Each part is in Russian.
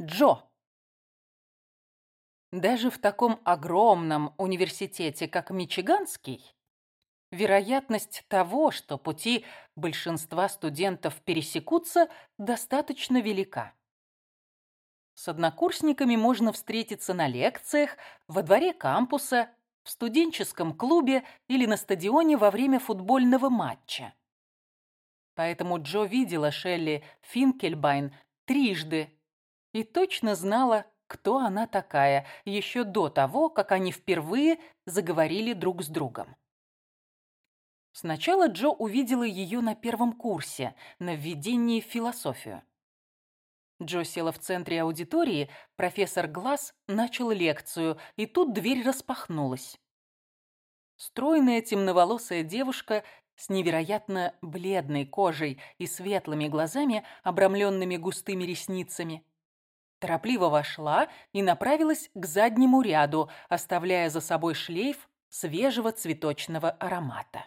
Джо. Даже в таком огромном университете, как Мичиганский, вероятность того, что пути большинства студентов пересекутся, достаточно велика. С однокурсниками можно встретиться на лекциях, во дворе кампуса, в студенческом клубе или на стадионе во время футбольного матча. Поэтому Джо видела Шелли Финкельбайн трижды и точно знала, кто она такая, еще до того, как они впервые заговорили друг с другом. Сначала Джо увидела ее на первом курсе, на введении в философию. Джо села в центре аудитории, профессор Глаз начал лекцию, и тут дверь распахнулась. Стройная темноволосая девушка с невероятно бледной кожей и светлыми глазами, обрамленными густыми ресницами, торопливо вошла и направилась к заднему ряду, оставляя за собой шлейф свежего цветочного аромата.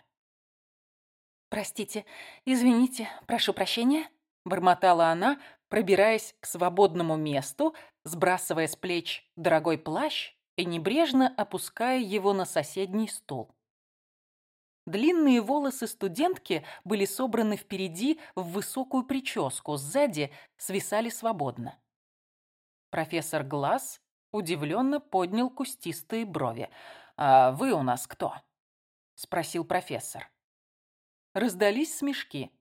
«Простите, извините, прошу прощения», — бормотала она, пробираясь к свободному месту, сбрасывая с плеч дорогой плащ и небрежно опуская его на соседний стул. Длинные волосы студентки были собраны впереди в высокую прическу, сзади свисали свободно. Профессор Глаз удивленно поднял кустистые брови. «А вы у нас кто?» — спросил профессор. Раздались смешки.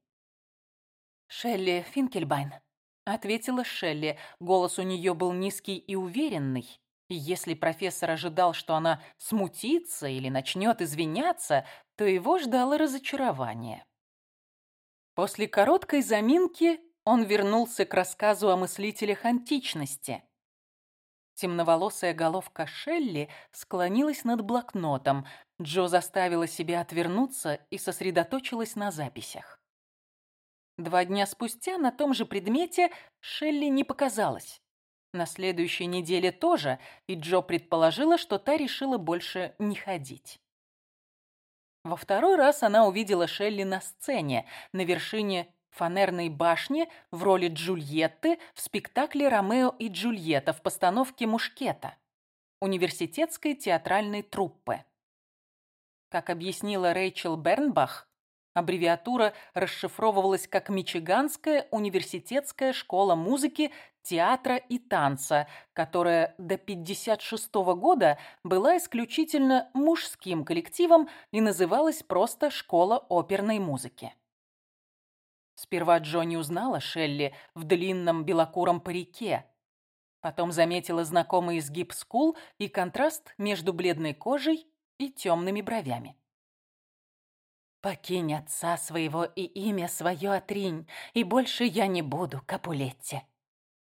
«Шелли Финкельбайн», — ответила Шелли. Голос у нее был низкий и уверенный. И если профессор ожидал, что она смутится или начнет извиняться, то его ждало разочарование. После короткой заминки он вернулся к рассказу о мыслителях античности. Темноволосая головка Шелли склонилась над блокнотом. Джо заставила себя отвернуться и сосредоточилась на записях. Два дня спустя на том же предмете Шелли не показалась. На следующей неделе тоже, и Джо предположила, что та решила больше не ходить. Во второй раз она увидела Шелли на сцене, на вершине фанерной башни в роли Джульетты в спектакле «Ромео и Джульетта» в постановке «Мушкета» университетской театральной труппы. Как объяснила Рэйчел Бернбах, аббревиатура расшифровывалась как Мичиганская университетская школа музыки, театра и танца, которая до 1956 года была исключительно мужским коллективом и называлась просто «Школа оперной музыки». Сперва Джонни узнала Шелли в длинном белокуром парике. Потом заметила знакомый изгиб скул и контраст между бледной кожей и темными бровями. «Покинь отца своего и имя свое отринь, и больше я не буду Капулетти»,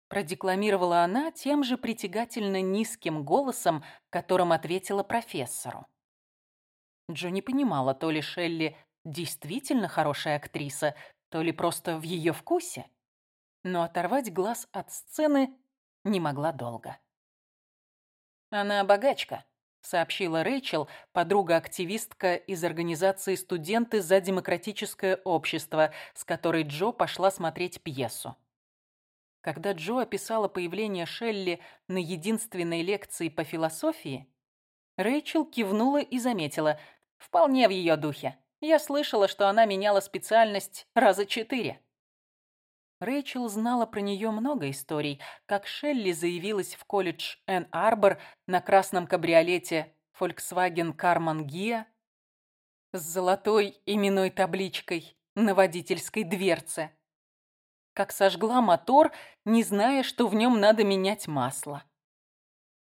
продекламировала она тем же притягательно низким голосом, которым ответила профессору. Джо понимала, то ли Шелли действительно хорошая актриса, то ли просто в ее вкусе, но оторвать глаз от сцены не могла долго. «Она богачка», — сообщила Рэйчел, подруга-активистка из организации «Студенты за демократическое общество», с которой Джо пошла смотреть пьесу. Когда Джо описала появление Шелли на единственной лекции по философии, Рэйчел кивнула и заметила, вполне в ее духе. Я слышала, что она меняла специальность раза четыре. Рэйчел знала про нее много историй, как Шелли заявилась в колледж Энн-Арбор на красном кабриолете Volkswagen Карман Гиа с золотой именной табличкой на водительской дверце. Как сожгла мотор, не зная, что в нем надо менять масло.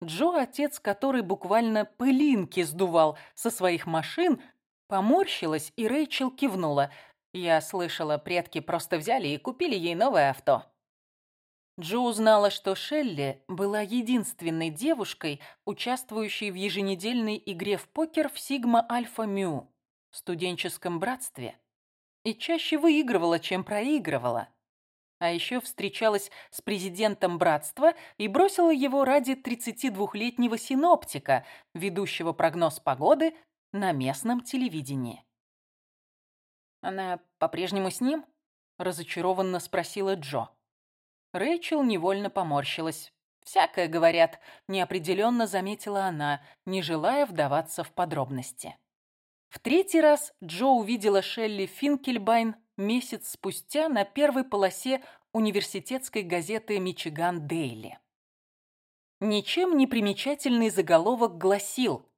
Джо, отец который буквально пылинки сдувал со своих машин, Поморщилась, и Рэйчел кивнула. Я слышала, предки просто взяли и купили ей новое авто. Джо узнала, что Шелли была единственной девушкой, участвующей в еженедельной игре в покер в Сигма Альфа Мю, студенческом братстве, и чаще выигрывала, чем проигрывала. А еще встречалась с президентом братства и бросила его ради 32-летнего синоптика, ведущего прогноз погоды на местном телевидении. «Она по-прежнему с ним?» – разочарованно спросила Джо. Рэйчел невольно поморщилась. «Всякое, говорят», — неопределенно заметила она, не желая вдаваться в подробности. В третий раз Джо увидела Шелли Финкельбайн месяц спустя на первой полосе университетской газеты «Мичиган Дейли». Ничем не примечательный заголовок гласил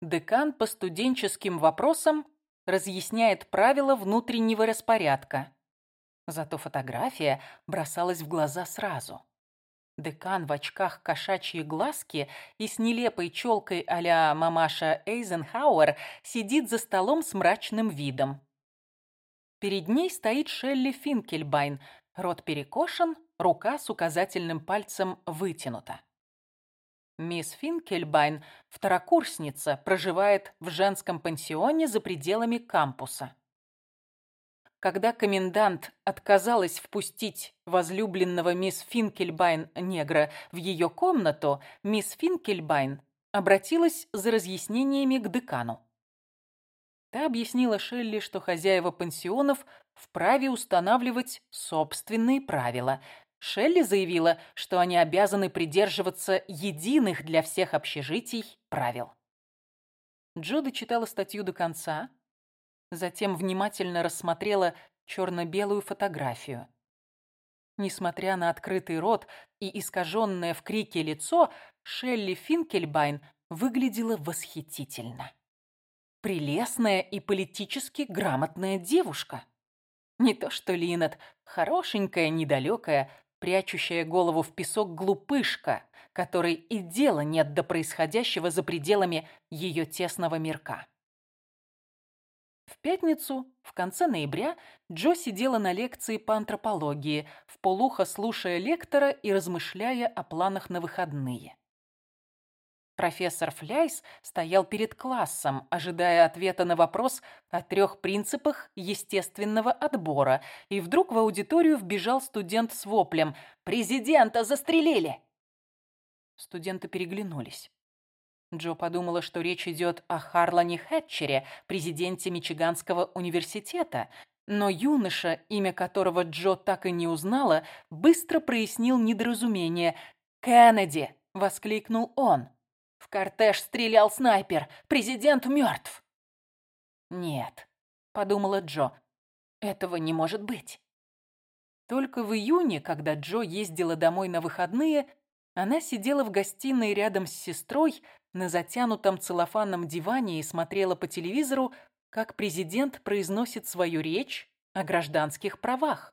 «Декан по студенческим вопросам разъясняет правила внутреннего распорядка». Зато фотография бросалась в глаза сразу. Декан в очках кошачьи глазки и с нелепой челкой а-ля мамаша Эйзенхауэр сидит за столом с мрачным видом. Перед ней стоит Шелли Финкельбайн, рот перекошен, рука с указательным пальцем вытянута. Мисс Финкельбайн, второкурсница, проживает в женском пансионе за пределами кампуса. Когда комендант отказалась впустить возлюбленного мисс Финкельбайн негра в ее комнату, мисс Финкельбайн обратилась за разъяснениями к декану. Та объяснила Шелли, что хозяева пансионов вправе устанавливать собственные правила. Шелли заявила, что они обязаны придерживаться единых для всех общежитий правил. Джо читала статью до конца, затем внимательно рассмотрела черно-белую фотографию. Несмотря на открытый рот и искаженное в крике лицо, Шелли Финкельбайн выглядела восхитительно. Прелестная и политически грамотная девушка. Не то что Линет, хорошенькая, недалекая, прячущая голову в песок глупышка, которой и дела нет до происходящего за пределами ее тесного мирка. В пятницу, в конце ноября, Джо сидела на лекции по антропологии, в полухо слушая лектора и размышляя о планах на выходные. Профессор Фляйс стоял перед классом, ожидая ответа на вопрос о трех принципах естественного отбора, и вдруг в аудиторию вбежал студент с воплем «Президента застрелили!». Студенты переглянулись. Джо подумала, что речь идет о Харлане Хэтчере, президенте Мичиганского университета, но юноша, имя которого Джо так и не узнала, быстро прояснил недоразумение. «Кеннеди!» — воскликнул он. «В кортеж стрелял снайпер! Президент мертв!» «Нет», — подумала Джо, — «этого не может быть». Только в июне, когда Джо ездила домой на выходные, она сидела в гостиной рядом с сестрой на затянутом целлофанном диване и смотрела по телевизору, как президент произносит свою речь о гражданских правах.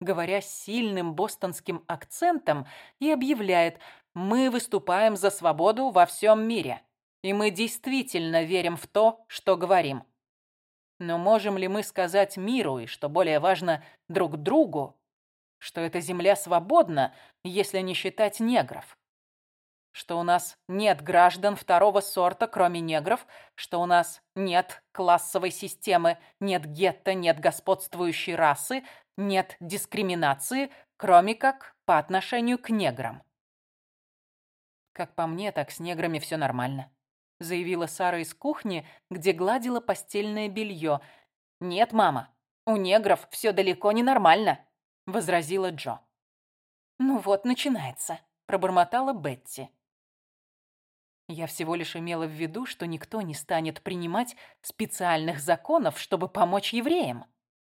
Говоря сильным бостонским акцентом и объявляет «Мы выступаем за свободу во всем мире, и мы действительно верим в то, что говорим». Но можем ли мы сказать миру и, что более важно, друг другу, что эта земля свободна, если не считать негров. Что у нас нет граждан второго сорта, кроме негров, что у нас нет классовой системы, нет гетто, нет господствующей расы, нет дискриминации, кроме как по отношению к неграм. Как по мне, так с неграми все нормально, заявила Сара из кухни, где гладила постельное белье. Нет, мама, у негров все далеко не нормально возразила Джо. «Ну вот, начинается», — пробормотала Бетти. Я всего лишь имела в виду, что никто не станет принимать специальных законов, чтобы помочь евреям,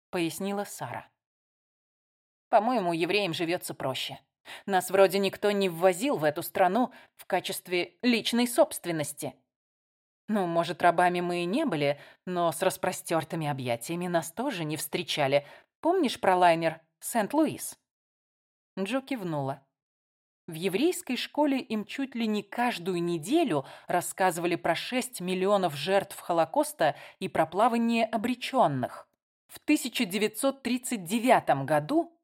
пояснила Сара. По-моему, евреям живется проще. Нас вроде никто не ввозил в эту страну в качестве личной собственности. Ну, может, рабами мы и не были, но с распростертыми объятиями нас тоже не встречали. Помнишь про лайнер Сент-Луис». Джо кивнула. В еврейской школе им чуть ли не каждую неделю рассказывали про 6 миллионов жертв Холокоста и про плавание обреченных. В 1939 году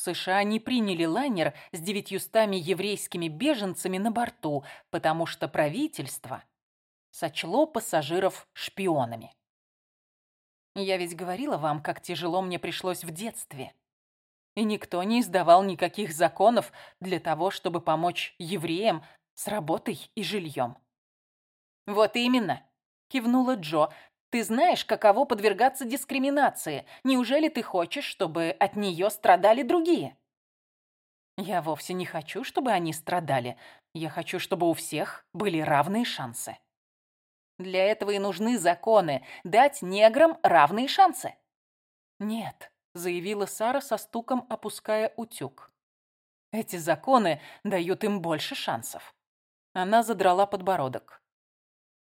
США не приняли лайнер с 900 еврейскими беженцами на борту, потому что правительство сочло пассажиров шпионами. Я ведь говорила вам, как тяжело мне пришлось в детстве и никто не издавал никаких законов для того, чтобы помочь евреям с работой и жильем. «Вот именно», — кивнула Джо, — «ты знаешь, каково подвергаться дискриминации. Неужели ты хочешь, чтобы от нее страдали другие?» Я вовсе не хочу, чтобы они страдали. Я хочу, чтобы у всех были равные шансы. Для этого и нужны законы. Дать неграм равные шансы. Нет, заявила Сара со стуком, опуская утюг. Эти законы дают им больше шансов. Она задрала подбородок.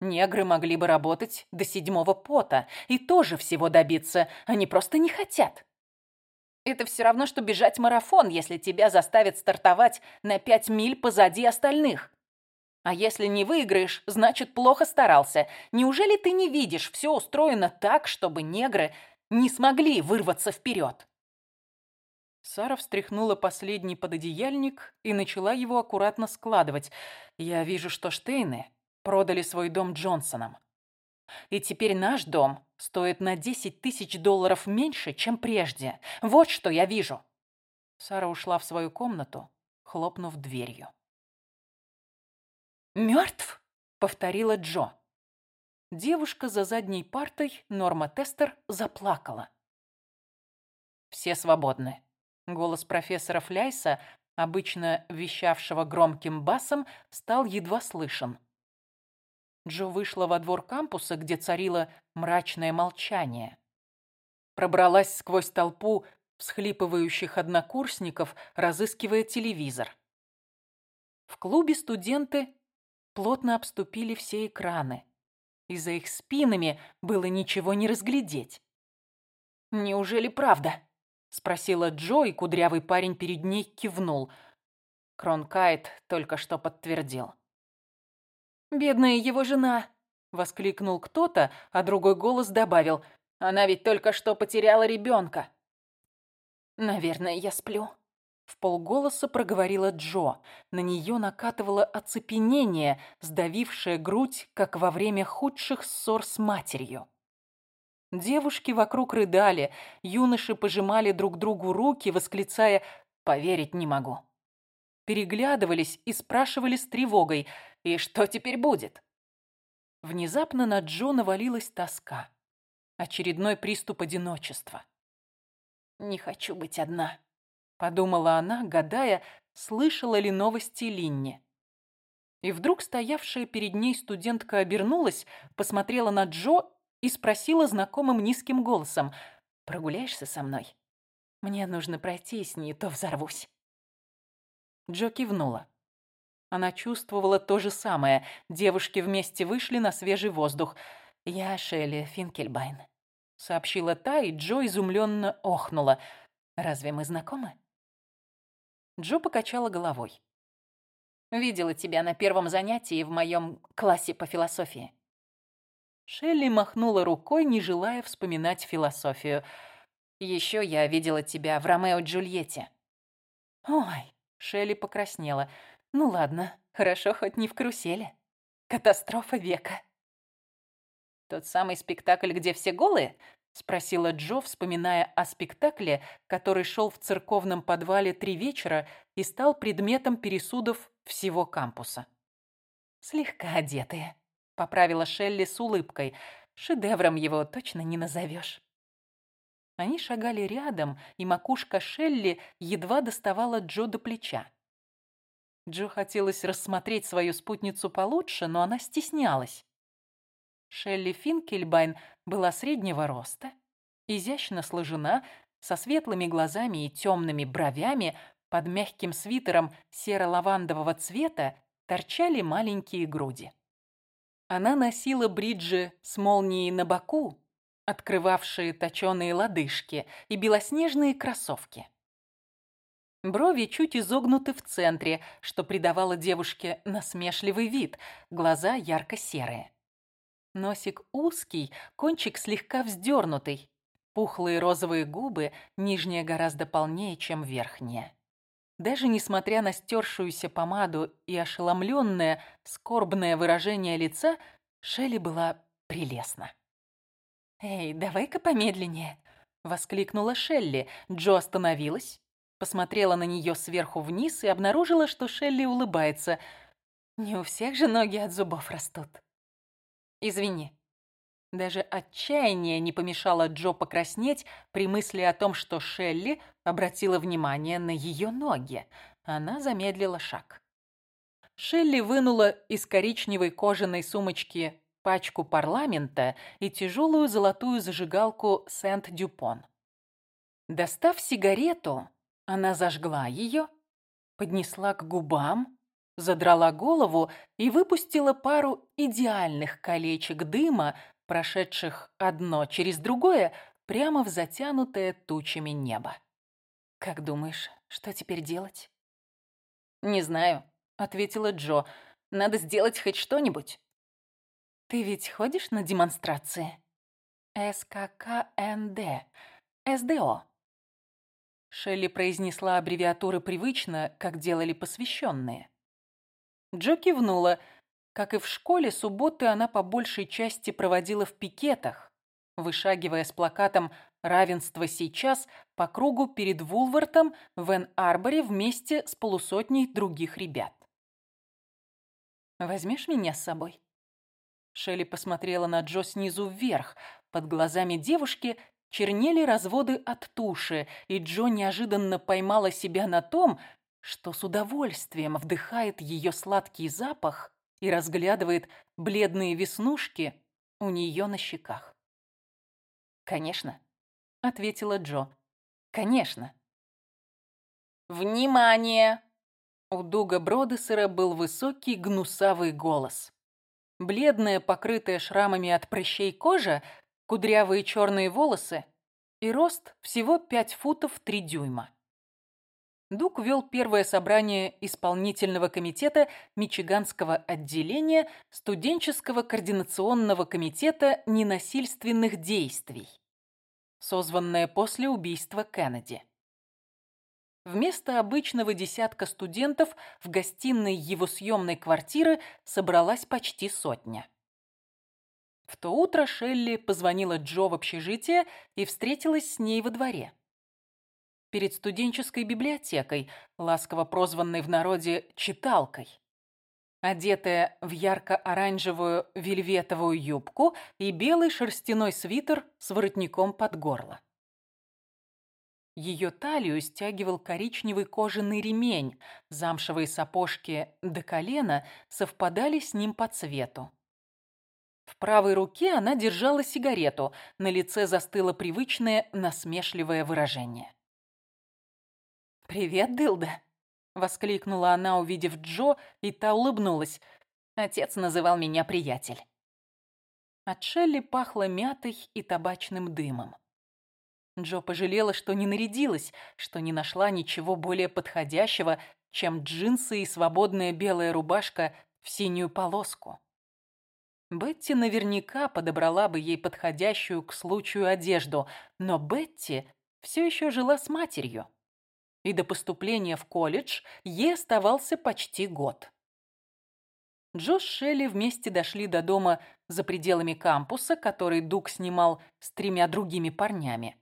Негры могли бы работать до седьмого пота и тоже всего добиться, они просто не хотят. Это все равно, что бежать марафон, если тебя заставят стартовать на пять миль позади остальных. А если не выиграешь, значит, плохо старался. Неужели ты не видишь, все устроено так, чтобы негры не смогли вырваться вперед? Сара встряхнула последний пододеяльник и начала его аккуратно складывать. Я вижу, что Штейны продали свой дом Джонсонам. И теперь наш дом стоит на 10 тысяч долларов меньше, чем прежде. Вот что я вижу. Сара ушла в свою комнату, хлопнув дверью. «Мертв?» — повторила Джо. Девушка за задней партой, Норма Тестер, заплакала. «Все свободны». Голос профессора Фляйса, обычно вещавшего громким басом, стал едва слышен. Джо вышла во двор кампуса, где царило мрачное молчание. Пробралась сквозь толпу всхлипывающих однокурсников, разыскивая телевизор. В клубе студенты плотно обступили все экраны, и за их спинами было ничего не разглядеть. «Неужели правда?» — спросила Джо, и кудрявый парень перед ней кивнул. Кронкайт только что подтвердил. «Бедная его жена!» — воскликнул кто-то, а другой голос добавил. «Она ведь только что потеряла ребенка!» «Наверное, я сплю», — в полголоса проговорила Джо. На нее накатывало оцепенение, сдавившее грудь, как во время худших ссор с матерью. Девушки вокруг рыдали, юноши пожимали друг другу руки, восклицая «Поверить не могу» переглядывались и спрашивали с тревогой «И что теперь будет?». Внезапно на Джо навалилась тоска. Очередной приступ одиночества. «Не хочу быть одна», — подумала она, гадая, слышала ли новости Линни. И вдруг стоявшая перед ней студентка обернулась, посмотрела на Джо и спросила знакомым низким голосом «Прогуляешься со мной? Мне нужно пройтись, не то взорвусь». Джо кивнула. Она чувствовала то же самое. Девушки вместе вышли на свежий воздух. «Я Шелли Финкельбайн», — сообщила та, и Джо изумленно охнула. «Разве мы знакомы?» Джо покачала головой. «Видела тебя на первом занятии в моем классе по философии». Шелли махнула рукой, не желая вспоминать философию. «Еще я видела тебя в Ромео и Джульетте». «Ой, Шелли покраснела. «Ну ладно, хорошо, хоть не в карусели. Катастрофа века». «Тот самый спектакль, где все голые?» — спросила Джо, вспоминая о спектакле, который шел в церковном подвале три вечера и стал предметом пересудов всего кампуса. «Слегка одетые», — поправила Шелли с улыбкой. «Шедевром его точно не назовешь». Они шагали рядом, и макушка Шелли едва доставала Джо до плеча. Джо хотелось рассмотреть свою спутницу получше, но она стеснялась. Шелли Финкельбайн была среднего роста, изящно сложена, со светлыми глазами и темными бровями, под мягким свитером серо-лавандового цвета торчали маленькие груди. Она носила бриджи с молнией на боку, открывавшие точеные лодыжки и белоснежные кроссовки. Брови чуть изогнуты в центре, что придавало девушке насмешливый вид, глаза ярко-серые. Носик узкий, кончик слегка вздернутый, пухлые розовые губы, нижняя гораздо полнее, чем верхняя. Даже несмотря на стершуюся помаду и ошеломленное, скорбное выражение лица, Шелли была прелестна. «Эй, давай-ка помедленнее!» — воскликнула Шелли. Джо остановилась, посмотрела на нее сверху вниз и обнаружила, что Шелли улыбается. «Не у всех же ноги от зубов растут». «Извини». Даже отчаяние не помешало Джо покраснеть при мысли о том, что Шелли обратила внимание на ее ноги. она замедлила шаг. Шелли вынула из коричневой кожаной сумочки пачку парламента и тяжелую золотую зажигалку Сент-Дюпон. Достав сигарету, она зажгла ее, поднесла к губам, задрала голову и выпустила пару идеальных колечек дыма, прошедших одно через другое, прямо в затянутое тучами небо. «Как думаешь, что теперь делать?» «Не знаю», — ответила Джо. «Надо сделать хоть что-нибудь». «Ты ведь ходишь на демонстрации?» СККНД. СДО. Шелли произнесла аббревиатуры привычно, как делали посвященные. Джо кивнула. Как и в школе, субботы она по большей части проводила в пикетах, вышагивая с плакатом «Равенство сейчас» по кругу перед Вулвартом в Эн-Арборе вместе с полусотней других ребят. «Возьмешь меня с собой?» Шелли посмотрела на Джо снизу вверх. Под глазами девушки чернели разводы от туши, и Джо неожиданно поймала себя на том, что с удовольствием вдыхает ее сладкий запах и разглядывает бледные веснушки у нее на щеках. «Конечно», — ответила Джо. «Конечно». «Внимание!» У Дуга Бродесера был высокий гнусавый голос. Бледная, покрытая шрамами от прыщей кожа кудрявые черные волосы и рост всего 5 футов 3 дюйма. Дук вел первое собрание исполнительного комитета Мичиганского отделения студенческого координационного комитета ненасильственных действий, созванное после убийства Кеннеди. Вместо обычного десятка студентов в гостиной его съемной квартиры собралась почти сотня. В то утро Шелли позвонила Джо в общежитие и встретилась с ней во дворе. Перед студенческой библиотекой, ласково прозванной в народе «читалкой». Одетая в ярко-оранжевую вельветовую юбку и белый шерстяной свитер с воротником под горло. Ее талию стягивал коричневый кожаный ремень, замшевые сапожки до колена совпадали с ним по цвету. В правой руке она держала сигарету, на лице застыло привычное насмешливое выражение. «Привет, Дылда!» — воскликнула она, увидев Джо, и та улыбнулась. Отец называл меня приятель. От Шелли пахло мятой и табачным дымом. Джо пожалела, что не нарядилась, что не нашла ничего более подходящего, чем джинсы и свободная белая рубашка в синюю полоску. Бетти наверняка подобрала бы ей подходящую к случаю одежду, но Бетти все еще жила с матерью. И до поступления в колледж ей оставался почти год. Джо с Шелли вместе дошли до дома за пределами кампуса, который Дуг снимал с тремя другими парнями.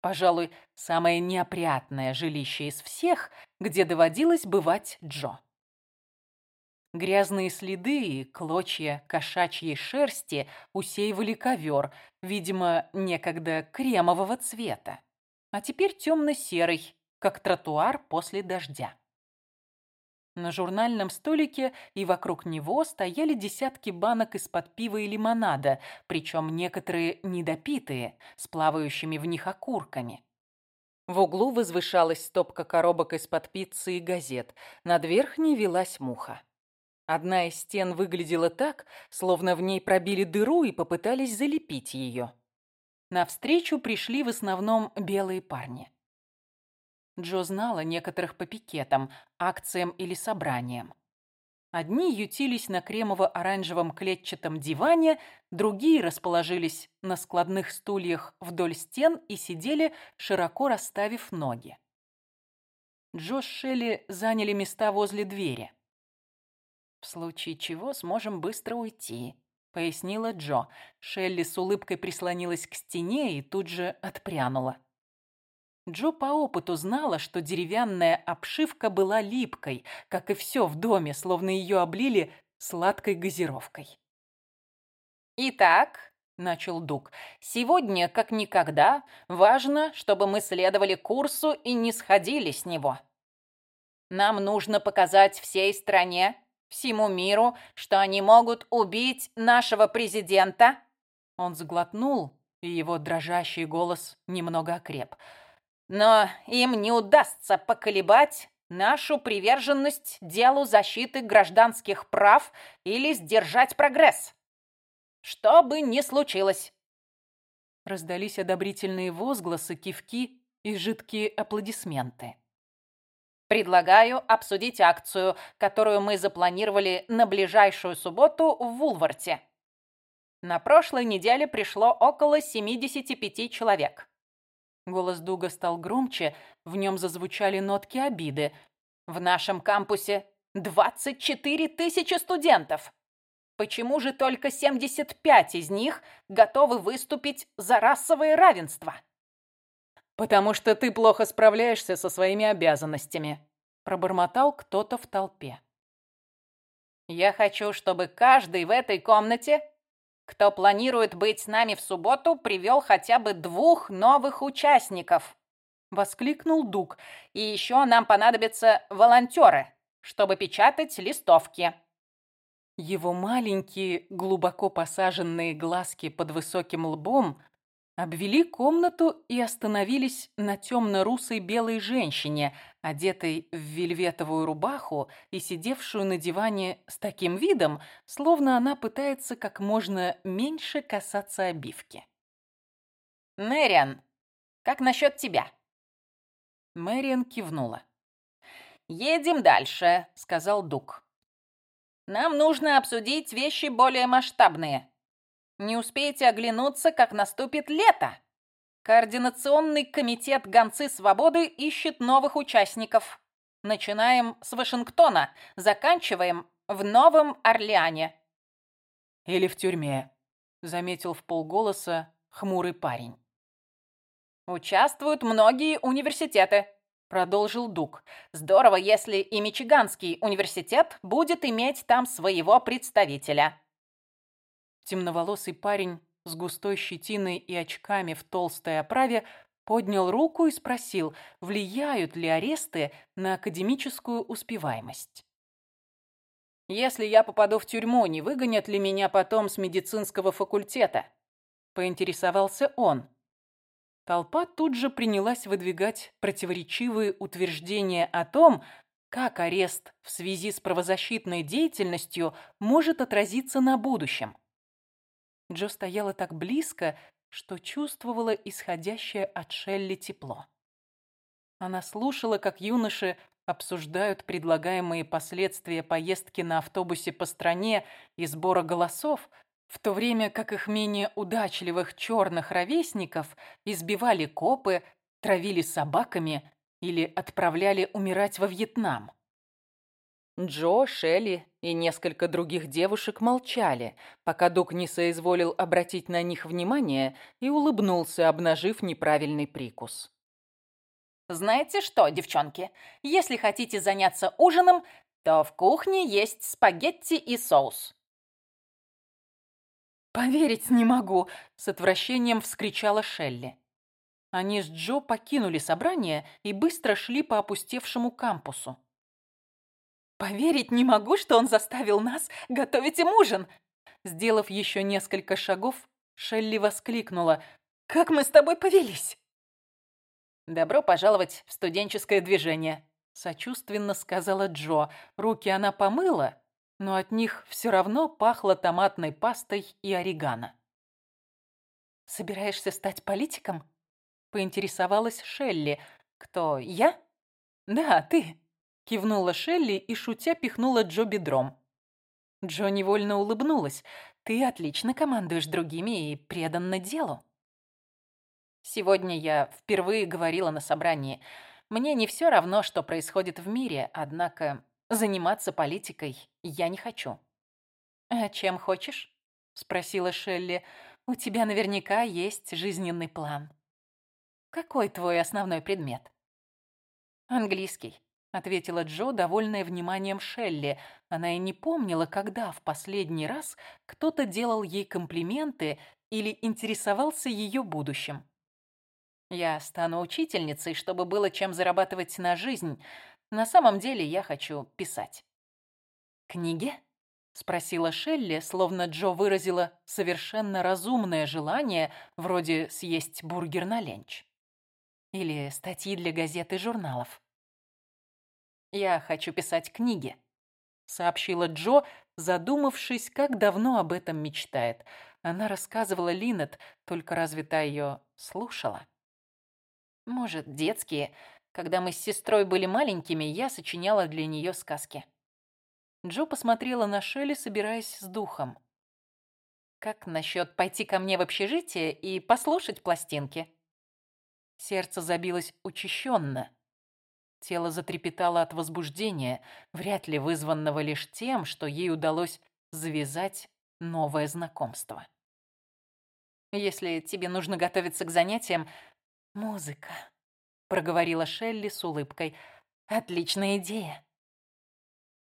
Пожалуй, самое неопрятное жилище из всех, где доводилось бывать Джо. Грязные следы и клочья кошачьей шерсти усеивали ковер, видимо, некогда кремового цвета, а теперь темно-серый, как тротуар после дождя. На журнальном столике и вокруг него стояли десятки банок из-под пива и лимонада, причем некоторые недопитые, с плавающими в них окурками. В углу возвышалась стопка коробок из-под пиццы и газет. Над верхней велась муха. Одна из стен выглядела так, словно в ней пробили дыру и попытались залепить ее. Навстречу пришли в основном белые парни. Джо знала некоторых по пикетам, акциям или собраниям. Одни ютились на кремово-оранжевом клетчатом диване, другие расположились на складных стульях вдоль стен и сидели, широко расставив ноги. Джо с Шелли заняли места возле двери. «В случае чего сможем быстро уйти», — пояснила Джо. Шелли с улыбкой прислонилась к стене и тут же отпрянула. Джо по опыту знала, что деревянная обшивка была липкой, как и все в доме, словно ее облили сладкой газировкой. «Итак», — начал Дуг, — «сегодня, как никогда, важно, чтобы мы следовали курсу и не сходили с него». Нам нужно показать всей стране, всему миру, что они могут убить нашего президента». Он сглотнул, и его дрожащий голос немного окреп. «Но им не удастся поколебать нашу приверженность делу защиты гражданских прав или сдержать прогресс. Что бы ни случилось». Раздались одобрительные возгласы, кивки и жидкие аплодисменты. Предлагаю обсудить акцию, которую мы запланировали на ближайшую субботу в Вулварте. На прошлой неделе пришло около 75 человек. Голос Дуга стал громче, в нем зазвучали нотки обиды. В нашем кампусе 24 тысячи студентов. Почему же только 75 из них готовы выступить за расовое равенство? «Потому что ты плохо справляешься со своими обязанностями», – пробормотал кто-то в толпе. «Я хочу, чтобы каждый в этой комнате, кто планирует быть с нами в субботу, привел хотя бы двух новых участников», – воскликнул Дуг. «И еще нам понадобятся волонтеры, чтобы печатать листовки». Его маленькие, глубоко посаженные глазки под высоким лбом – обвели комнату и остановились на темно-русой белой женщине, одетой в вельветовую рубаху и сидевшую на диване с таким видом, словно она пытается как можно меньше касаться обивки. «Мэриан, как насчет тебя?» Мэриан кивнула. «Едем дальше», — сказал Дук. «Нам нужно обсудить вещи более масштабные. Не успеете оглянуться, как наступит лето. Координационный комитет «Гонцы свободы» ищет новых участников. Начинаем с Вашингтона, заканчиваем в Новом Орлеане. Или в тюрьме, заметил в полголоса хмурый парень. Участвуют многие университеты, продолжил Дук. Здорово, если и Мичиганский университет будет иметь там своего представителя. Темноволосый парень с густой щетиной и очками в толстой оправе поднял руку и спросил, влияют ли аресты на академическую успеваемость. «Если я попаду в тюрьму, не выгонят ли меня потом с медицинского факультета?» – поинтересовался он. Толпа тут же принялась выдвигать противоречивые утверждения о том, как арест в связи с правозащитной деятельностью может отразиться на будущем. Джо стояла так близко, что чувствовала исходящее от Шелли тепло. Она слушала, как юноши обсуждают предлагаемые последствия поездки на автобусе по стране и сбора голосов, в то время как их менее удачливых черных ровесников избивали копы, травили собаками или отправляли умирать во Вьетнам. Джо, Шелли и несколько других девушек молчали, пока Дук не соизволил обратить на них внимание и улыбнулся, обнажив неправильный прикус. «Знаете что, девчонки, если хотите заняться ужином, то в кухне есть спагетти и соус». «Поверить не могу!» — с отвращением вскричала Шелли. Они с Джо покинули собрание и быстро шли по опустевшему кампусу. Поверить не могу, что он заставил нас готовить им ужин. Сделав еще несколько шагов, Шелли воскликнула. «Как мы с тобой повелись!» «Добро пожаловать в студенческое движение», — сочувственно сказала Джо. Руки она помыла, но от них все равно пахло томатной пастой и орегано. «Собираешься стать политиком?» — поинтересовалась Шелли. «Кто, я?» «Да, ты», Кивнула Шелли и, шутя, пихнула Джо бедром. Джо невольно улыбнулась. «Ты отлично командуешь другими и преданна делу». Сегодня я впервые говорила на собрании. Мне не все равно, что происходит в мире, однако заниматься политикой я не хочу. «А чем хочешь?» — спросила Шелли. «У тебя наверняка есть жизненный план». «Какой твой основной предмет?» «Английский ответила Джо, довольная вниманием Шелли. Она и не помнила, когда в последний раз кто-то делал ей комплименты или интересовался ее будущим. «Я стану учительницей, чтобы было чем зарабатывать на жизнь. На самом деле я хочу писать». «Книги?» — спросила Шелли, словно Джо выразила совершенно разумное желание, вроде съесть бургер на ленч. Или статьи для газет и журналов. «Я хочу писать книги», — сообщила Джо, задумавшись, как давно об этом мечтает. Она рассказывала Линет, только разве та ее слушала? «Может, детские. Когда мы с сестрой были маленькими, я сочиняла для нее сказки». Джо посмотрела на Шелли, собираясь с духом. «Как насчет пойти ко мне в общежитие и послушать пластинки?» Сердце забилось учащенно. Тело затрепетало от возбуждения, вряд ли вызванного лишь тем, что ей удалось завязать новое знакомство. «Если тебе нужно готовиться к занятиям...» «Музыка», — проговорила Шелли с улыбкой. «Отличная идея».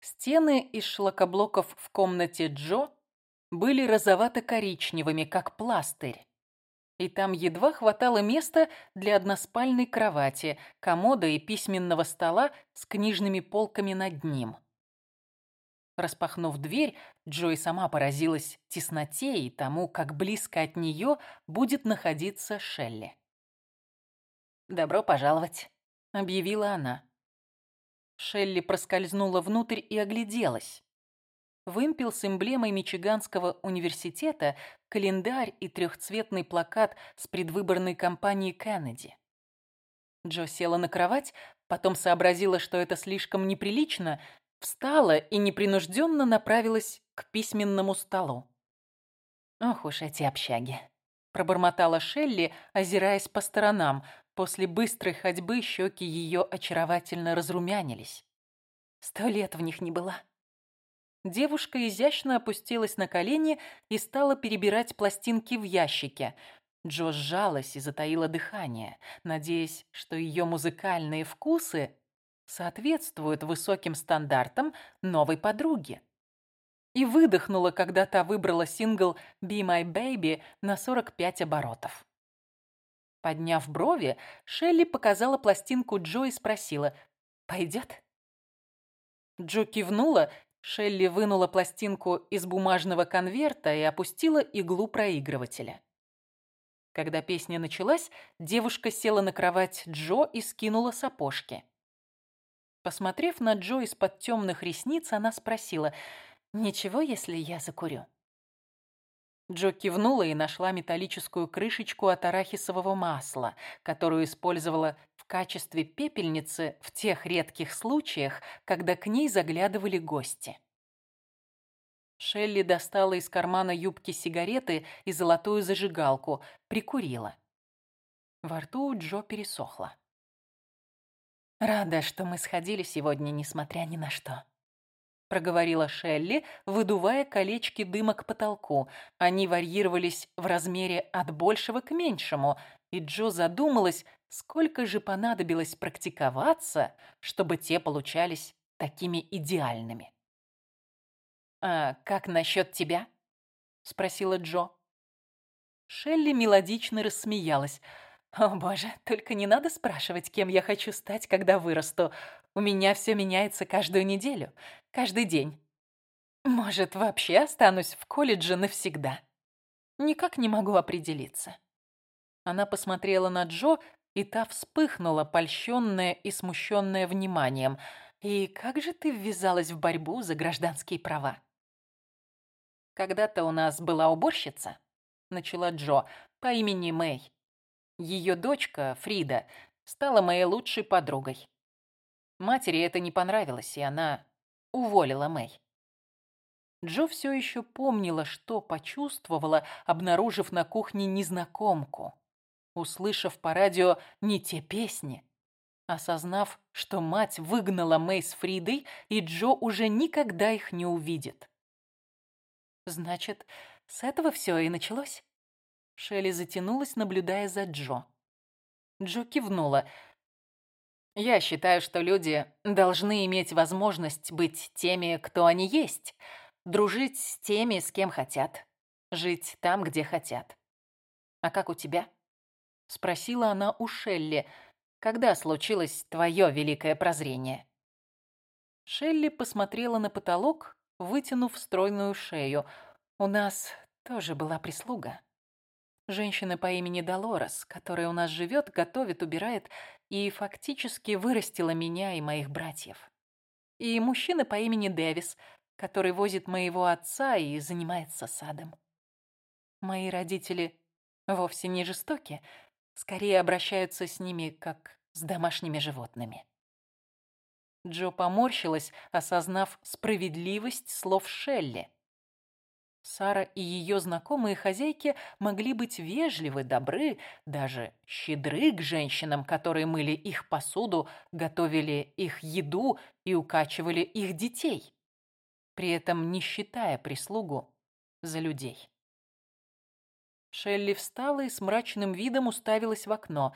Стены из шлакоблоков в комнате Джо были розовато-коричневыми, как пластырь и там едва хватало места для односпальной кровати, комода и письменного стола с книжными полками над ним. Распахнув дверь, Джой сама поразилась тесноте и тому, как близко от нее будет находиться Шелли. «Добро пожаловать», — объявила она. Шелли проскользнула внутрь и огляделась. Вымпел с эмблемой Мичиганского университета, календарь и трехцветный плакат с предвыборной кампании Кеннеди. Джо села на кровать, потом сообразила, что это слишком неприлично, встала и непринужденно направилась к письменному столу. «Ох уж эти общаги!» – пробормотала Шелли, озираясь по сторонам. После быстрой ходьбы щеки ее очаровательно разрумянились. Сто лет в них не была. Девушка изящно опустилась на колени и стала перебирать пластинки в ящике. Джо сжалась и затаила дыхание, надеясь, что ее музыкальные вкусы соответствуют высоким стандартам новой подруги. И выдохнула, когда та выбрала сингл «Be My Baby» на 45 оборотов. Подняв брови, Шелли показала пластинку Джо и спросила «Пойдет?» Джо кивнула Шелли вынула пластинку из бумажного конверта и опустила иглу проигрывателя. Когда песня началась, девушка села на кровать Джо и скинула сапожки. Посмотрев на Джо из-под темных ресниц, она спросила, «Ничего, если я закурю?» Джо кивнула и нашла металлическую крышечку от арахисового масла, которую использовала качестве пепельницы в тех редких случаях, когда к ней заглядывали гости. Шелли достала из кармана юбки сигареты и золотую зажигалку, прикурила. Во рту Джо пересохло. «Рада, что мы сходили сегодня, несмотря ни на что», проговорила Шелли, выдувая колечки дыма к потолку. Они варьировались в размере от большего к меньшему, и Джо задумалась, сколько же понадобилось практиковаться, чтобы те получались такими идеальными. «А как насчет тебя?» — спросила Джо. Шелли мелодично рассмеялась. «О, боже, только не надо спрашивать, кем я хочу стать, когда вырасту. У меня все меняется каждую неделю, каждый день. Может, вообще останусь в колледже навсегда. Никак не могу определиться». Она посмотрела на Джо, и та вспыхнула, польщенная и смущенная вниманием. «И как же ты ввязалась в борьбу за гражданские права?» «Когда-то у нас была уборщица», — начала Джо, по имени Мэй. Ее дочка, Фрида, стала моей лучшей подругой. Матери это не понравилось, и она уволила Мэй. Джо все еще помнила, что почувствовала, обнаружив на кухне незнакомку, услышав по радио не те песни, осознав, что мать выгнала Мэй с Фридой, и Джо уже никогда их не увидит. Значит, с этого все и началось? Шелли затянулась, наблюдая за Джо. Джо кивнула. «Я считаю, что люди должны иметь возможность быть теми, кто они есть, дружить с теми, с кем хотят, жить там, где хотят. А как у тебя?» Спросила она у Шелли. «Когда случилось твое великое прозрение?» Шелли посмотрела на потолок, вытянув стройную шею. У нас тоже была прислуга. Женщина по имени Долорес, которая у нас живет, готовит, убирает и фактически вырастила меня и моих братьев. И мужчина по имени Дэвис, который возит моего отца и занимается садом. Мои родители вовсе не жестоки, скорее обращаются с ними как с домашними животными. Джо поморщилась, осознав справедливость слов Шелли. Сара и ее знакомые хозяйки могли быть вежливы, добры, даже щедры к женщинам, которые мыли их посуду, готовили их еду и укачивали их детей, при этом не считая прислугу за людей. Шелли встала и с мрачным видом уставилась в окно.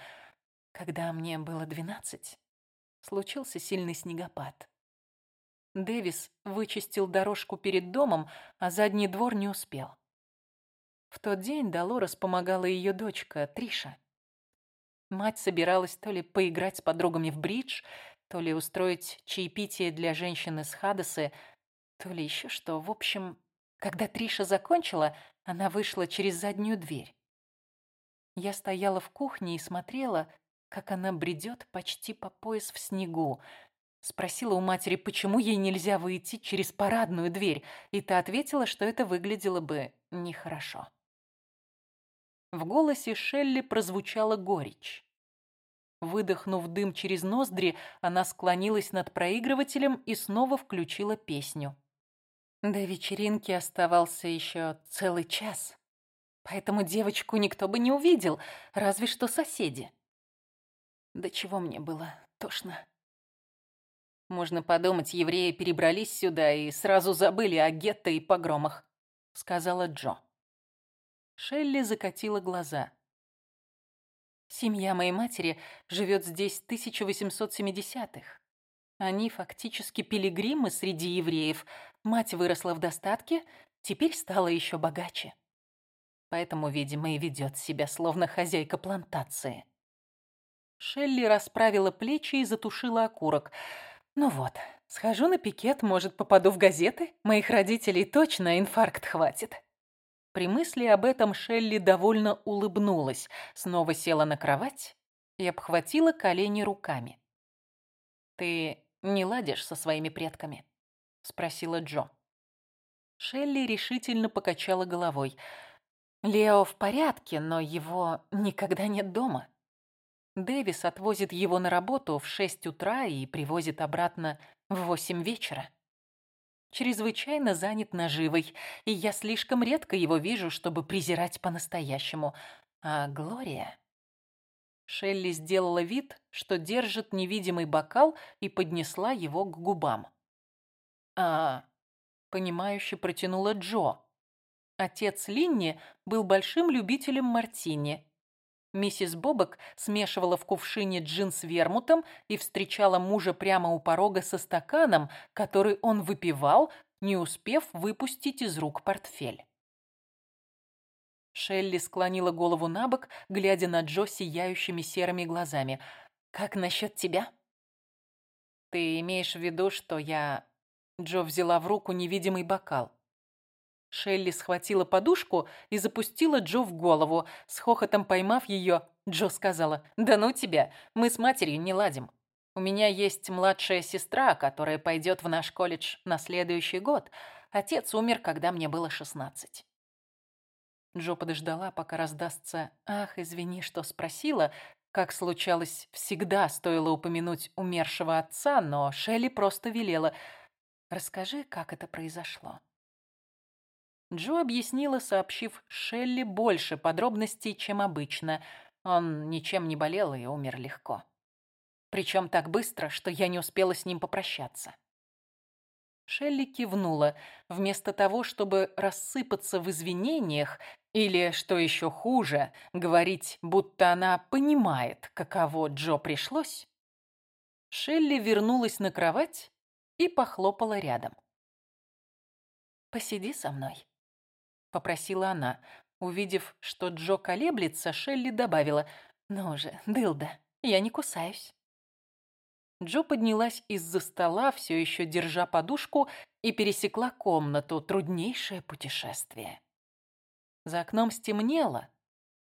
Когда мне было двенадцать, случился сильный снегопад. Дэвис вычистил дорожку перед домом, а задний двор не успел. В тот день Долорес помогала ее дочка, Триша. Мать собиралась то ли поиграть с подругами в бридж, то ли устроить чаепитие для женщины с Хадасы, то ли еще что. В общем, когда Триша закончила, она вышла через заднюю дверь. Я стояла в кухне и смотрела, как она бредет почти по пояс в снегу. Спросила у матери, почему ей нельзя выйти через парадную дверь, и та ответила, что это выглядело бы нехорошо. В голосе Шелли прозвучала горечь. Выдохнув дым через ноздри, она склонилась над проигрывателем и снова включила песню. До вечеринки оставался еще целый час, поэтому девочку никто бы не увидел, разве что соседи. До чего мне было тошно. Можно подумать, евреи перебрались сюда и сразу забыли о гетто и погромах, сказала Джо. Шелли закатила глаза. Семья моей матери живет здесь 1870-х. Они фактически пилигримы среди евреев. Мать выросла в достатке, теперь стала еще богаче. Поэтому, видимо, и ведет себя словно хозяйка плантации. Шелли расправила плечи и затушила окурок. «Ну вот, схожу на пикет, может, попаду в газеты? Моих родителей точно инфаркт хватит». При мысли об этом Шелли довольно улыбнулась, снова села на кровать и обхватила колени руками. «Ты не ладишь со своими предками?» — спросила Джо. Шелли решительно покачала головой. «Лео в порядке, но его никогда нет дома. Дэвис отвозит его на работу в шесть утра и привозит обратно в восемь вечера. Чрезвычайно занят наживой, и я слишком редко его вижу, чтобы презирать по-настоящему. А Глория... Шелли сделала вид, что держит невидимый бокал и поднесла его к губам. «А...» — понимающе протянула Джо. Отец Линни был большим любителем мартини, Миссис Бобок смешивала в кувшине джин с вермутом и встречала мужа прямо у порога со стаканом, который он выпивал, не успев выпустить из рук портфель. Шелли склонила голову на бок, глядя на Джо сияющими серыми глазами. «Как насчет тебя?» «Ты имеешь в виду, что я...» Джо взяла в руку невидимый бокал. Шелли схватила подушку и запустила Джо в голову. С хохотом поймав ее, Джо сказала, «Да ну тебя, мы с матерью не ладим. У меня есть младшая сестра, которая пойдет в наш колледж на следующий год. Отец умер, когда мне было шестнадцать». Джо подождала, пока раздастся «Ах, извини, что спросила», как случалось, всегда стоило упомянуть умершего отца, но Шелли просто велела «Расскажи, как это произошло». Джо объяснила, сообщив Шелли больше подробностей, чем обычно. Он ничем не болел и умер легко. Причем так быстро, что я не успела с ним попрощаться. Шелли кивнула. Вместо того, чтобы рассыпаться в извинениях или, что еще хуже, говорить, будто она понимает, каково Джо пришлось, Шелли вернулась на кровать и похлопала рядом. «Посиди со мной», попросила она. Увидев, что Джо колеблется, Шелли добавила, «Ну же, дылда, я не кусаюсь». Джо поднялась из-за стола, все еще держа подушку, и пересекла комнату. Труднейшее путешествие. За окном стемнело.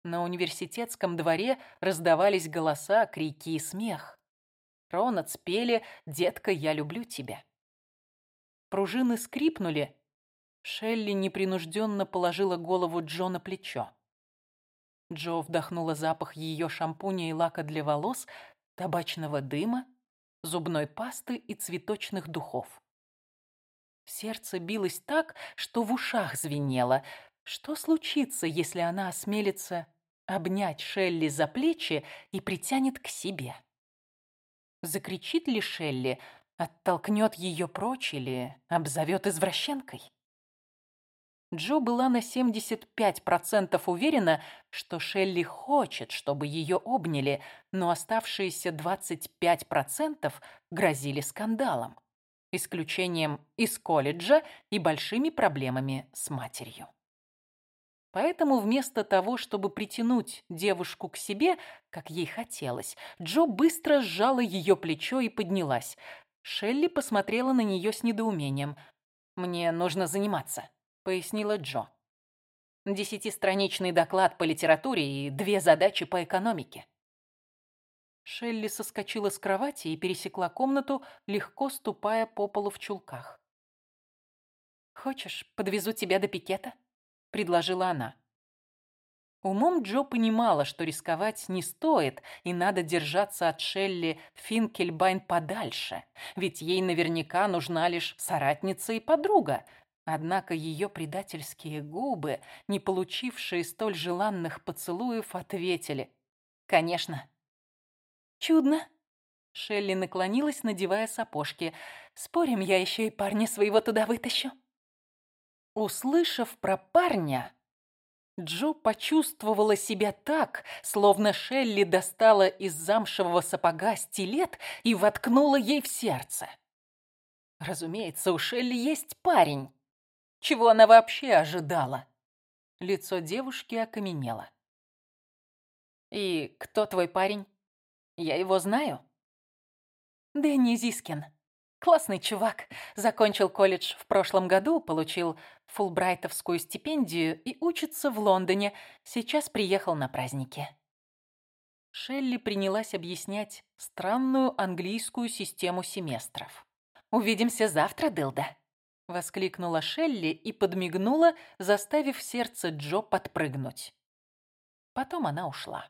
На университетском дворе раздавались голоса, крики и смех. Ронат спели «Детка, я люблю тебя». Пружины скрипнули. Шелли непринужденно положила голову Джо на плечо. Джо вдохнула запах ее шампуня и лака для волос, табачного дыма, зубной пасты и цветочных духов. Сердце билось так, что в ушах звенело. Что случится, если она осмелится обнять Шелли за плечи и притянет к себе? Закричит ли Шелли, оттолкнет ее прочь или обзовет извращенкой? Джо была на 75% уверена, что Шелли хочет, чтобы ее обняли, но оставшиеся 25% грозили скандалом, исключением из колледжа и большими проблемами с матерью. Поэтому вместо того, чтобы притянуть девушку к себе, как ей хотелось, Джо быстро сжала ее плечо и поднялась. Шелли посмотрела на нее с недоумением. «Мне нужно заниматься», — пояснила Джо. «Десятистраничный доклад по литературе и две задачи по экономике». Шелли соскочила с кровати и пересекла комнату, легко ступая по полу в чулках. «Хочешь, подвезу тебя до пикета?» — предложила она. Умом Джо понимала, что рисковать не стоит, и надо держаться от Шелли Финкельбайн подальше, ведь ей наверняка нужна лишь соратница и подруга, Однако ее предательские губы, не получившие столь желанных поцелуев, ответили. «Конечно». «Чудно». Шелли наклонилась, надевая сапожки. «Спорим, я еще и парня своего туда вытащу?» Услышав про парня, Джо почувствовала себя так, словно Шелли достала из замшевого сапога стилет и воткнула ей в сердце. Разумеется, у Шелли есть парень. Чего она вообще ожидала? Лицо девушки окаменело. «И кто твой парень? Я его знаю?» «Дэнни Зискин. Классный чувак. Закончил колледж в прошлом году, получил фулбрайтовскую стипендию и учится в Лондоне. Сейчас приехал на праздники». Шелли принялась объяснять странную английскую систему семестров. «Увидимся завтра, Дылда», — воскликнула Шелли и подмигнула, заставив сердце Джо подпрыгнуть. Потом она ушла.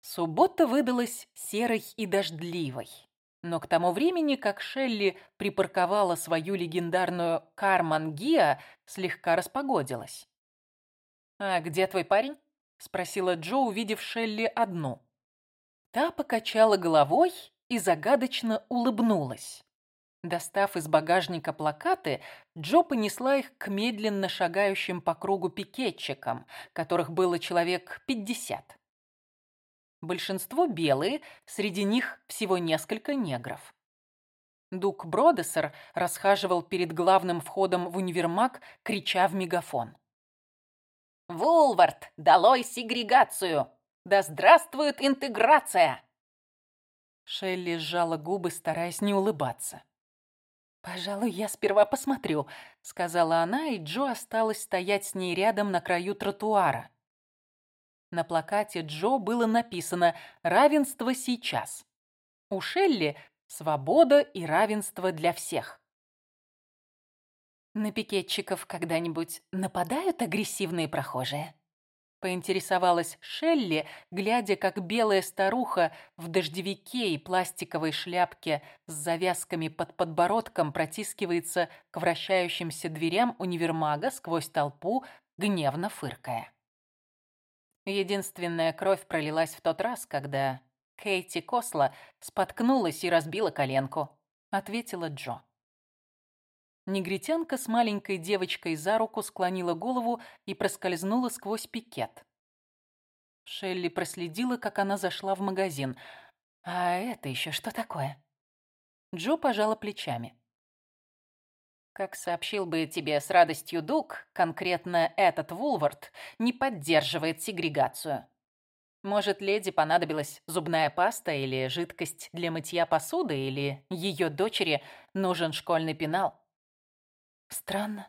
Суббота выдалась серой и дождливой. Но к тому времени, как Шелли припарковала свою легендарную Карман Гиа, слегка распогодилась. «А где твой парень?» — спросила Джо, увидев Шелли одну. Та покачала головой и загадочно улыбнулась. Достав из багажника плакаты, Джо понесла их к медленно шагающим по кругу пикетчикам, которых было человек пятьдесят. Большинство белые, среди них всего несколько негров. Дук Бродессер расхаживал перед главным входом в универмаг, крича в мегафон. «Вулвард, долой сегрегацию! Да здравствует интеграция!» Шелли сжала губы, стараясь не улыбаться. «Пожалуй, я сперва посмотрю», — сказала она, и Джо осталась стоять с ней рядом на краю тротуара. На плакате Джо было написано «Равенство сейчас». У Шелли «Свобода и равенство для всех». «На пикетчиков когда-нибудь нападают агрессивные прохожие?» Поинтересовалась Шелли, глядя, как белая старуха в дождевике и пластиковой шляпке с завязками под подбородком протискивается к вращающимся дверям универмага сквозь толпу, гневно фыркая. Единственная кровь пролилась в тот раз, когда Кейти Косла споткнулась и разбила коленку, ответила Джо. Негритянка с маленькой девочкой за руку склонила голову и проскользнула сквозь пикет. Шелли проследила, как она зашла в магазин. «А это еще что такое?» Джо пожала плечами. Как сообщил бы тебе с радостью Дуг, конкретно этот Вулвард не поддерживает сегрегацию. Может, леди понадобилась зубная паста или жидкость для мытья посуды, или ее дочери нужен школьный пенал? Странно.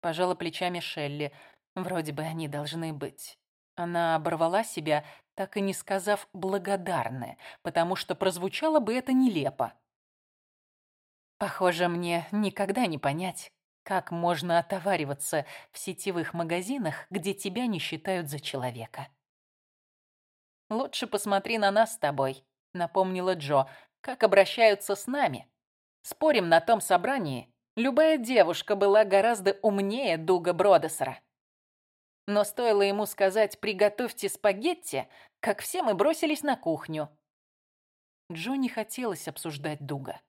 Пожала плечами Шелли. Вроде бы они должны быть. Она оборвала себя, так и не сказав «благодарны», потому что прозвучало бы это нелепо. Похоже, мне никогда не понять, как можно отовариваться в сетевых магазинах, где тебя не считают за человека. «Лучше посмотри на нас с тобой», — напомнила Джо, «как обращаются с нами. Спорим, на том собрании любая девушка была гораздо умнее Дуга Бродесера. Но стоило ему сказать «приготовьте спагетти», как все мы бросились на кухню. Джо не хотелось обсуждать Дуга.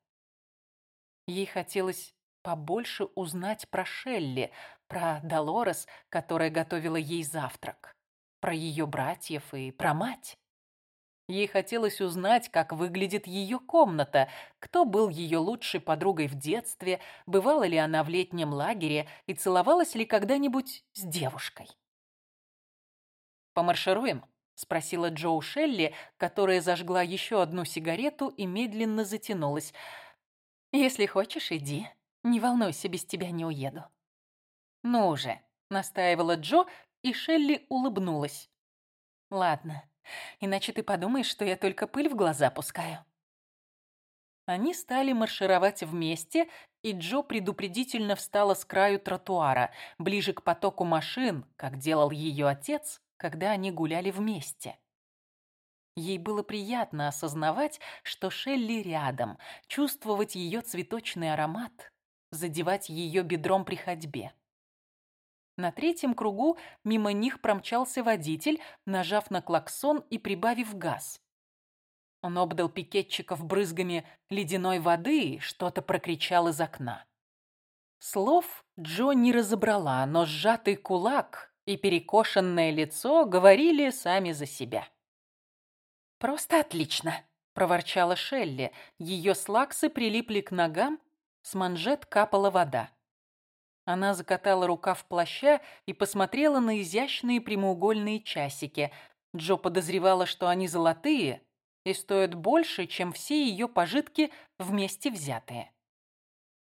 Ей хотелось побольше узнать про Шелли, про Долорес, которая готовила ей завтрак про ее братьев и про мать. Ей хотелось узнать, как выглядит ее комната, кто был ее лучшей подругой в детстве, бывала ли она в летнем лагере и целовалась ли когда-нибудь с девушкой. «Помаршируем?» — спросила Джоу Шелли, которая зажгла еще одну сигарету и медленно затянулась. «Если хочешь, иди. Не волнуйся, без тебя не уеду». «Ну же», — настаивала Джо, и Шелли улыбнулась. «Ладно, иначе ты подумаешь, что я только пыль в глаза пускаю». Они стали маршировать вместе, и Джо предупредительно встала с краю тротуара, ближе к потоку машин, как делал ее отец, когда они гуляли вместе. Ей было приятно осознавать, что Шелли рядом, чувствовать ее цветочный аромат, задевать ее бедром при ходьбе. На третьем кругу мимо них промчался водитель, нажав на клаксон и прибавив газ. Он обдал пикетчиков брызгами ледяной воды и что-то прокричал из окна. Слов Джо не разобрала, но сжатый кулак и перекошенное лицо говорили сами за себя. «Просто отлично!» – проворчала Шелли. Ее слаксы прилипли к ногам, с манжет капала вода. Она закатала рукав плаща и посмотрела на изящные прямоугольные часики. Джо подозревала, что они золотые и стоят больше, чем все ее пожитки вместе взятые.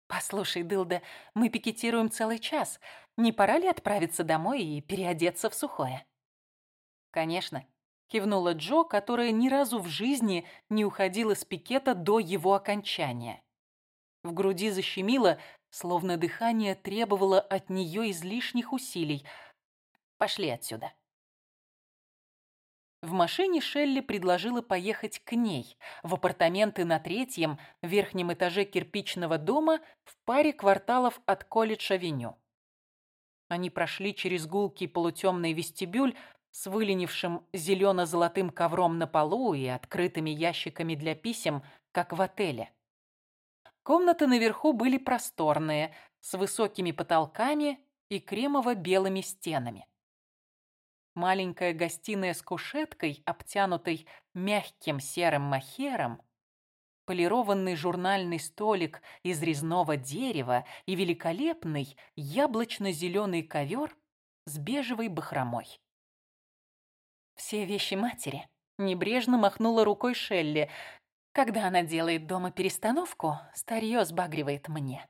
«Послушай, Дылда, мы пикетируем целый час. Не пора ли отправиться домой и переодеться в сухое?» «Конечно», — кивнула Джо, которая ни разу в жизни не уходила с пикета до его окончания. В груди защемило, словно дыхание требовало от нее излишних усилий. «Пошли отсюда». В машине Шелли предложила поехать к ней, в апартаменты на третьем, верхнем этаже кирпичного дома в паре кварталов от колледж-авеню. Они прошли через гулкий полутемный вестибюль с выленившим зелено-золотым ковром на полу и открытыми ящиками для писем, как в отеле. Комнаты наверху были просторные, с высокими потолками и кремово-белыми стенами. Маленькая гостиная с кушеткой, обтянутой мягким серым махером, полированный журнальный столик из резного дерева и великолепный яблочно-зеленый ковер с бежевой бахромой. «Все вещи матери», — небрежно махнула рукой Шелли, когда она делает дома перестановку, старье сбагривает мне.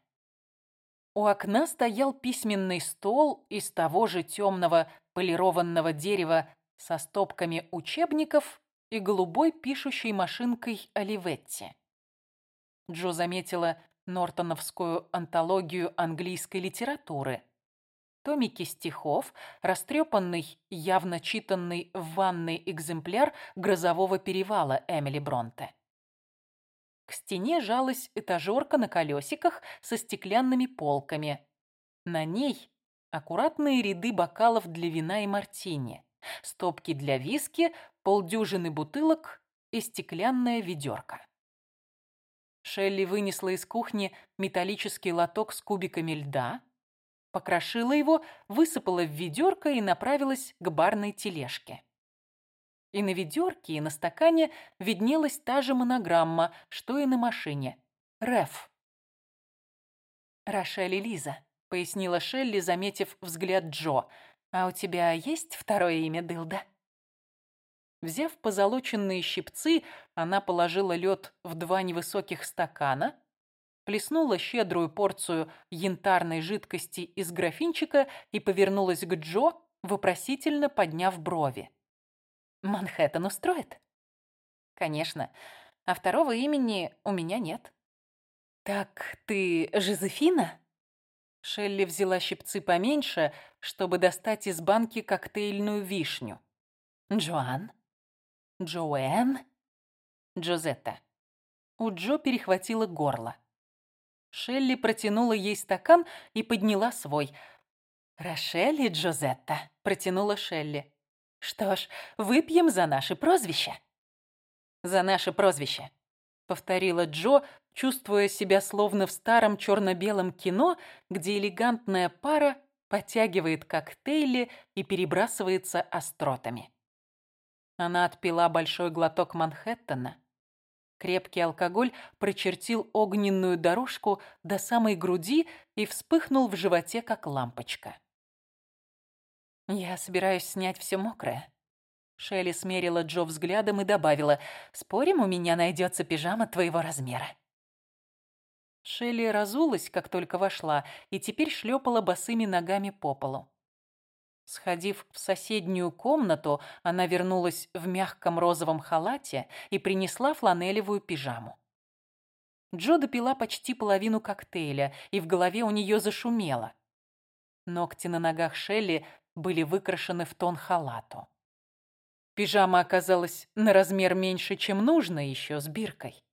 У окна стоял письменный стол из того же темного полированного дерева со стопками учебников и голубой пишущей машинкой Оливетти. Джо заметила Нортоновскую антологию английской литературы. Томики стихов, растрепанный, явно читанный в ванной экземпляр «Грозового перевала» Эмили Бронте. К стене жалась этажерка на колесиках со стеклянными полками. На ней аккуратные ряды бокалов для вина и мартини, стопки для виски, полдюжины бутылок и стеклянная ведерко. Шелли вынесла из кухни металлический лоток с кубиками льда, покрошила его, высыпала в ведерко и направилась к барной тележке. И на ведерке, и на стакане виднелась та же монограмма, что и на машине. Реф. «Рошель и Лиза», — пояснила Шелли, заметив взгляд Джо. «А у тебя есть второе имя Дылда?» Взяв позолоченные щипцы, она положила лед в два невысоких стакана, плеснула щедрую порцию янтарной жидкости из графинчика и повернулась к Джо, вопросительно подняв брови. «Манхэттен устроит?» «Конечно. А второго имени у меня нет». «Так ты Жозефина?» Шелли взяла щипцы поменьше, чтобы достать из банки коктейльную вишню. «Джоан?» «Джоэн?» «Джозетта». У Джо перехватило горло. Шелли протянула ей стакан и подняла свой. «Рошель и Джозетта», — протянула Шелли. «Что ж, выпьем за наше прозвище». «За наше прозвище», — повторила Джо, чувствуя себя словно в старом черно-белом кино, где элегантная пара подтягивает коктейли и перебрасывается остротами. Она отпила большой глоток Манхэттена. Крепкий алкоголь прочертил огненную дорожку до самой груди и вспыхнул в животе, как лампочка. «Я собираюсь снять все мокрое». Шелли смерила Джо взглядом и добавила, «Спорим, у меня найдется пижама твоего размера». Шелли разулась, как только вошла, и теперь шлепала босыми ногами по полу. Сходив в соседнюю комнату, она вернулась в мягком розовом халате и принесла фланелевую пижаму. Джо допила почти половину коктейля, и в голове у нее зашумело. Ногти на ногах Шелли были выкрашены в тон халату. Пижама оказалась на размер меньше, чем нужно, еще с биркой.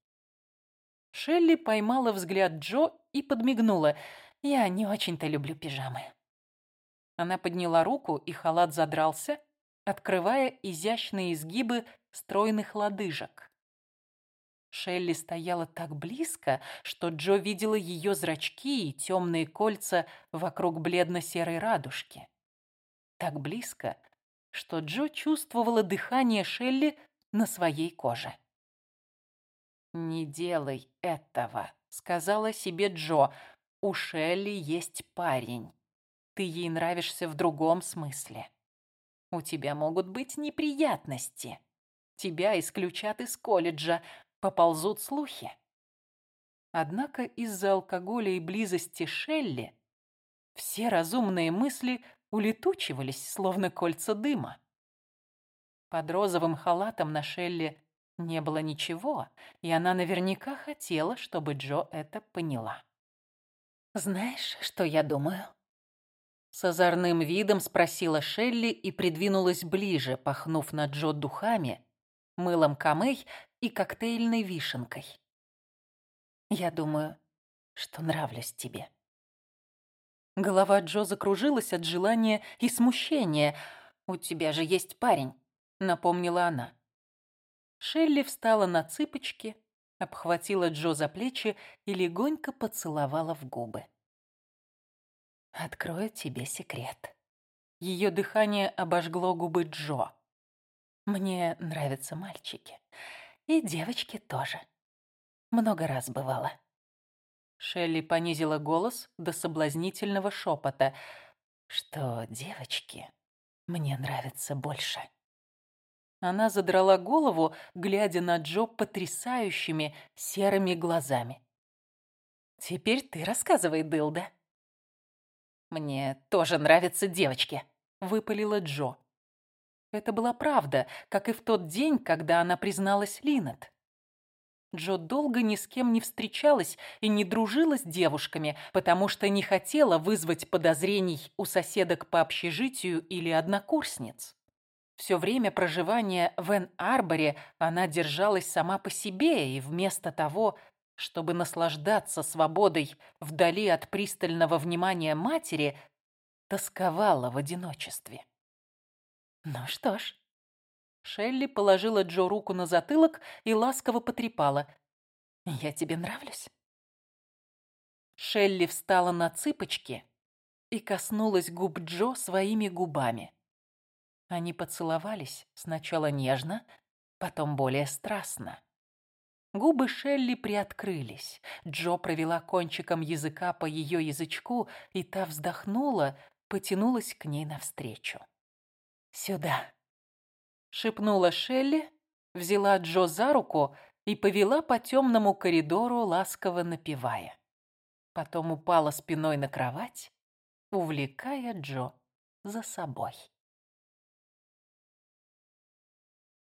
Шелли поймала взгляд Джо и подмигнула. «Я не очень-то люблю пижамы». Она подняла руку, и халат задрался, открывая изящные изгибы стройных лодыжек. Шелли стояла так близко, что Джо видела ее зрачки и темные кольца вокруг бледно-серой радужки. Так близко, что Джо чувствовала дыхание Шелли на своей коже. «Не делай этого», — сказала себе Джо. «У Шелли есть парень. Ты ей нравишься в другом смысле. У тебя могут быть неприятности. Тебя исключат из колледжа, поползут слухи». Однако из-за алкоголя и близости Шелли все разумные мысли улетучивались, словно кольца дыма. Под розовым халатом на Шелли не было ничего, и она наверняка хотела, чтобы Джо это поняла. «Знаешь, что я думаю?» С озорным видом спросила Шелли и придвинулась ближе, пахнув на Джо духами, мылом камей и коктейльной вишенкой. «Я думаю, что нравлюсь тебе». Голова Джо закружилась от желания и смущения. «У тебя же есть парень», — напомнила она. Шелли встала на цыпочки, обхватила Джо за плечи и легонько поцеловала в губы. «Открою тебе секрет». Ее дыхание обожгло губы Джо. «Мне нравятся мальчики. И девочки тоже. Много раз бывало». Шелли понизила голос до соблазнительного шепота, что девочки мне нравятся больше. Она задрала голову, глядя на Джо потрясающими серыми глазами. «Теперь ты рассказывай, Дылда». «Мне тоже нравятся девочки», — выпалила Джо. Это была правда, как и в тот день, когда она призналась Линнет. Джо долго ни с кем не встречалась и не дружила с девушками, потому что не хотела вызвать подозрений у соседок по общежитию или однокурсниц. Все время проживания в Эн-Арборе она держалась сама по себе и вместо того, чтобы наслаждаться свободой вдали от пристального внимания матери, тосковала в одиночестве. Ну что ж, Шелли положила Джо руку на затылок и ласково потрепала. «Я тебе нравлюсь?» Шелли встала на цыпочки и коснулась губ Джо своими губами. Они поцеловались сначала нежно, потом более страстно. Губы Шелли приоткрылись. Джо провела кончиком языка по ее язычку, и та вздохнула, потянулась к ней навстречу. «Сюда!» шепнула Шелли, взяла Джо за руку и повела по темному коридору, ласково напевая. Потом упала спиной на кровать, увлекая Джо за собой.